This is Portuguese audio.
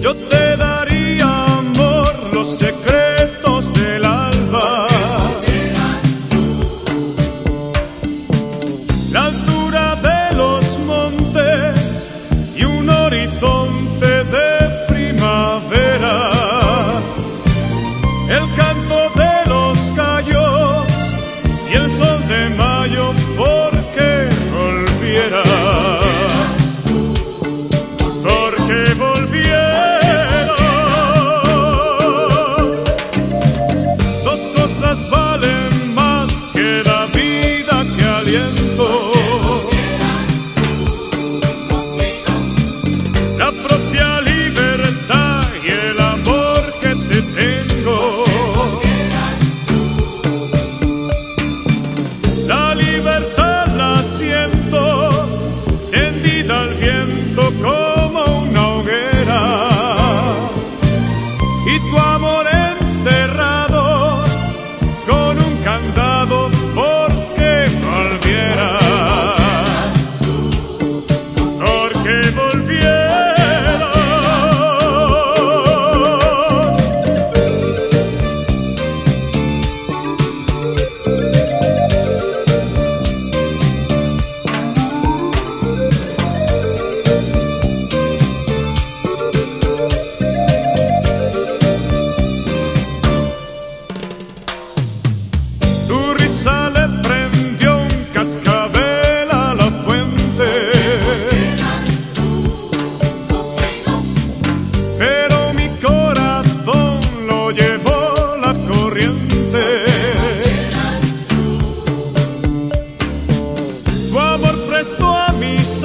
Yo te Estou a mis